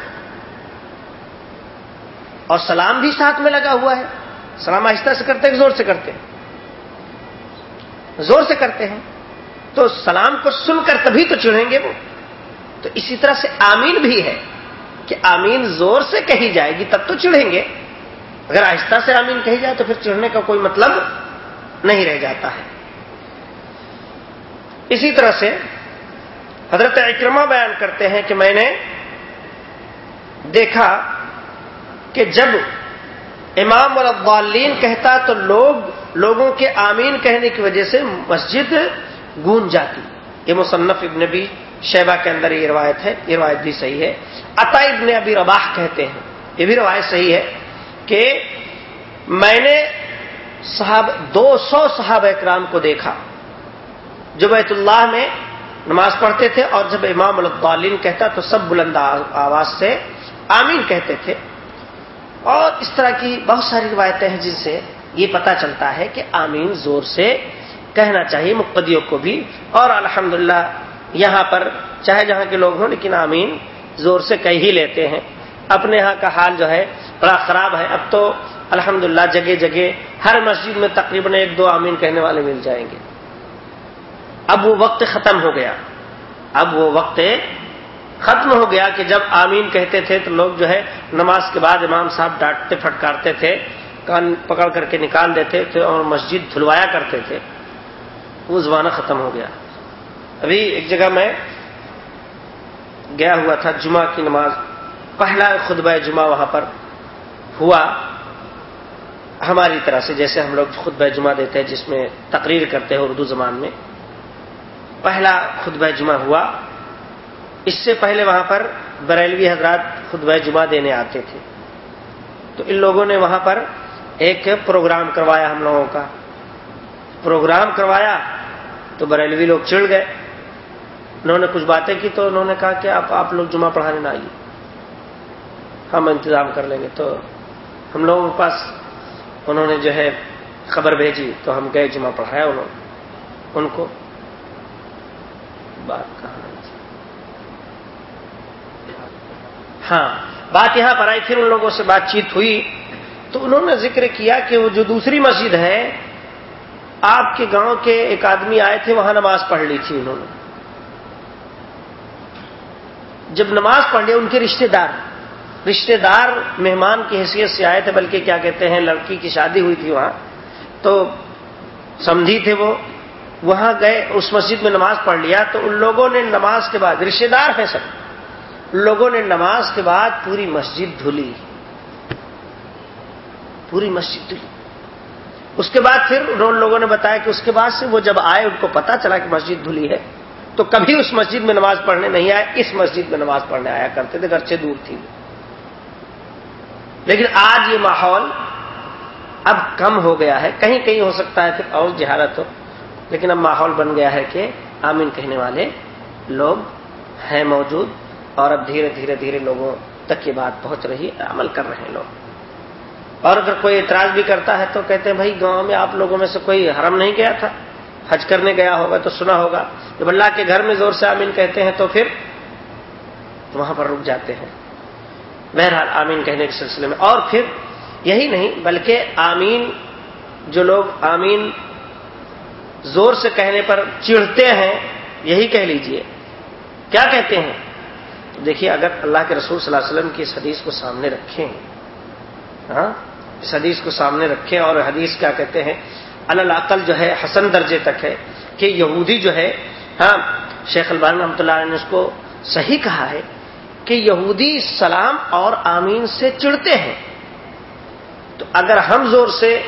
S1: اور سلام بھی ساتھ میں لگا ہوا ہے۔ سلام آہستہ سے کرتے ہیں زور سے کرتے ہیں۔ زور سے کرتے ہیں تو سلام کو سن کر تبھی تو چڑھیں گے وہ۔ تو اسی طرح سے آمین بھی ہے کہ آمین زور سے کہی جائے گی تب تو چڑھیں گے۔ اگر آہستہ سے آمین کہی جائے تو پھر چڑھنے کا کوئی مطلب نہیں رہ جاتا ہے۔ اسی طرح سے حضرت اکرما بیان کرتے ہیں کہ میں نے دیکھا کہ جب امام البالین کہتا تو لوگ لوگوں کے آمین کہنے کی وجہ سے مسجد گونج جاتی۔ یہ مصنف ابن بھی شیبہ کے اندر یہ روایت ہے، یہ روایت بھی صحیح ہے۔ عطا ابن ابی رباح کہتے ہیں، یہ بھی روایت صحیح ہے کہ میں نے صحاب، دو سو صحابہ اکرام کو دیکھا۔ جو بیت اللہ میں نماز پڑھتے تھے اور جب امام الدالین کہتا تو سب بلند آواز سے آمین کہتے تھے۔ اور اس طرح کی بہت ساری روایتیں ہیں جن سے یہ پتا چلتا ہے کہ آمین زور سے کہنا چاہیے مقتدیوں کو بھی۔ اور الحمدللہ یہاں پر چاہے جہاں کے لوگ ہوں لیکن آمین زور سے کہہ ہی لیتے ہیں۔ اپنے یہاں کا حال جو ہے بڑا خراب ہے۔ اب تو الحمدللہ جگہ جگہ ہر مسجد میں تقریباً ایک دو آمین کہنے والے مل جائیں گے۔ اب وہ وقت ختم ہو گیا۔ اب وہ وقت ختم ہو گیا کہ جب آمین کہتے تھے تو لوگ جو ہے نماز کے بعد امام صاحب ڈانٹتے پھٹکارتے تھے، کان پکڑ کر کے نکال دیتے تھے اور مسجد دھلوایا کرتے تھے۔ وہ زمانہ ختم ہو گیا۔ ابھی ایک جگہ میں گیا ہوا تھا، جمعہ کی نماز۔ پہلا خطبہ جمعہ وہاں پر ہوا۔ ہماری طرح سے جیسے ہم لوگ خطبہ جمعہ دیتے ہیں، جس میں تقریر کرتے ہیں اردو زبان میں۔ پہلا خطبہ جمعہ ہوا۔ اس سے پہلے وہاں پر بریلوی حضرات خطبہ جمعہ دینے آتے تھے۔ تو ان لوگوں نے وہاں پر ایک پروگرام کروایا ہم لوگوں کا۔ پروگرام کروایا تو بریلوی لوگ چڑھ گئے۔ انہوں نے کچھ باتیں کی تو انہوں نے کہا کہ آپ آپ لوگ جمعہ پڑھانے نہ آئیے۔ ہم انتظام کر لیں گے۔ تو ہم لوگوں کے پاس انہوں نے جو ہے خبر بھیجی تو ہم گئے جمعہ پڑھایا انہوں نے۔ ان کو بات کہاں ہاں بات یہاں پر آئی، پھر ان لوگوں سے بات چیت ہوئی۔ تو انہوں نے ذکر کیا کہ وہ جو دوسری مسجد ہے، آپ کے گاؤں کے ایک آدمی آئے تھے، وہاں نماز پڑھ لی تھی انہوں نے۔ جب نماز پڑھ لی ان کے رشتے دار رشتے دار مہمان کی حیثیت سے آئے تھے، بلکہ کیا کہتے ہیں، لڑکی کی شادی ہوئی تھی وہاں۔ تو سمجھی تھے وہ، وہاں گئے، اس مسجد میں نماز پڑھ لیا۔ تو ان لوگوں نے نماز کے بعد رشتے دار ہیں سب لوگوں نے نماز کے بعد پوری مسجد دھلی، پوری مسجد دھلی۔ اس کے بعد پھر ان لوگوں نے بتایا کہ اس کے بعد سے وہ جب آئے، ان کو پتا چلا کہ مسجد دھلی ہے۔ تو کبھی اس مسجد میں نماز پڑھنے نہیں آئے، اس مسجد میں نماز پڑھنے آیا کرتے تھے، گھر سے دور تھی۔ لیکن آج یہ ماحول اب کم ہو گیا ہے۔ کہیں کہیں ہو سکتا ہے پھر اور جہالت ہو، لیکن اب ماحول بن گیا ہے کہ آمین کہنے والے لوگ ہیں موجود۔ اور اب دھیرے دھیرے دھیرے لوگوں تک یہ بات پہنچ رہی ہے، عمل کر رہے ہیں لوگ۔ اور اگر کوئی اعتراض بھی کرتا ہے تو کہتے ہیں، بھائی، گاؤں میں آپ لوگوں میں سے کوئی حرم نہیں گیا تھا؟ حج کرنے گیا ہوگا تو سنا ہوگا۔ جب اللہ کے گھر میں زور سے آمین کہتے ہیں تو پھر وہاں پر رک جاتے ہیں۔ بہرحال آمین کہنے کے سلسلے میں۔ اور پھر یہی نہیں، بلکہ آمین، جو لوگ آمین زور سے کہنے پر چڑھتے ہیں، یہی کہہ لیجیے۔ کیا کہتے ہیں؟ دیکھیے، اگر اللہ کے رسول صلی اللہ علیہ وسلم کی اس حدیث کو سامنے رکھیں ہاں اس حدیث کو سامنے رکھیں اور حدیث کیا کہتے ہیں؟ العقل جو ہے، حسن درجے تک ہے کہ یہودی جو ہے ہاں شیخ البان رحمۃ اللہ علیہ نے اس کو صحیح کہا ہے کہ یہودی سلام اور آمین سے چڑھتے ہیں۔ تو اگر ہم زور سے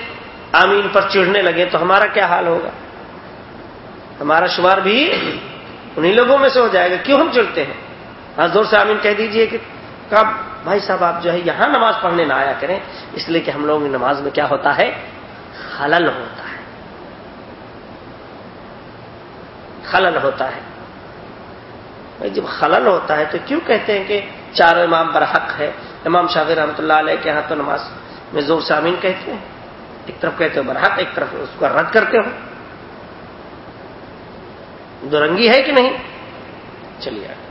S1: آمین پر چڑھنے لگے تو ہمارا کیا حال ہوگا؟ ہمارا شمار بھی انہیں لوگوں میں سے ہو جائے گا۔ کیوں ہم چڑھتے ہیں؟ ہاں، زور سے آمین کہہ دیجیے کہ کب؟ بھائی صاحب، آپ جو ہے یہاں نماز پڑھنے نہ آیا کریں، اس لیے کہ ہم لوگوں کی نماز میں کیا ہوتا ہے؟ خلل ہوتا ہے۔ خلل ہوتا ہے۔ بھائی، جب خلل ہوتا ہے تو کیوں کہتے ہیں کہ چاروں امام پر حق ہے امام شاہ رحمۃ اللہ علیہ کے یہاں تو نماز میں زور سے آمین کہتے ہیں۔ ایک طرف کہتے ہو برحق، ایک طرف اس کو رد کرتے ہو۔ دو رنگی ہے کہ نہیں؟ چلیے۔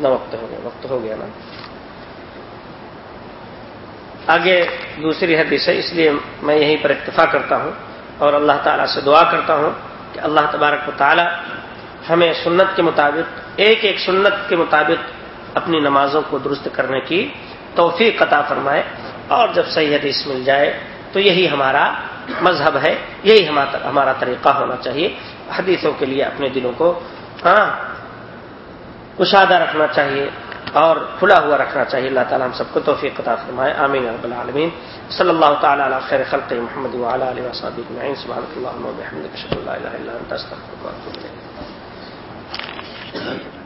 S1: نہ وقت ہو گیا، وقت ہو گیا نا۔ آگے دوسری حدیث ہے، اس لیے میں یہیں پر اکتفا کرتا ہوں اور اللہ تعالیٰ سے دعا کرتا ہوں کہ اللہ تبارک و تعالیٰ ہمیں سنت کے مطابق، ایک ایک سنت کے مطابق اپنی نمازوں کو درست کرنے کی توفیق قطع فرمائے۔ اور جب صحیح حدیث مل جائے تو یہی ہمارا مذہب ہے، یہی ہمارا طریقہ ہونا چاہیے۔ حدیثوں کے لیے اپنے دلوں کو ہاں کشادہ رکھنا چاہیے اور کھلا ہوا رکھنا چاہیے۔ اللہ تعالیٰ ہم سب کو توفیق قطع فرمائے۔ آمین رب العالمین۔ صلی اللہ تعالیٰ علی خیر خلق محمد علیہ وصحبہ اجمعین۔ سبحانك اللهم وبحمدك اشهد ان لا اله الا انت استغفرك واتوب اليك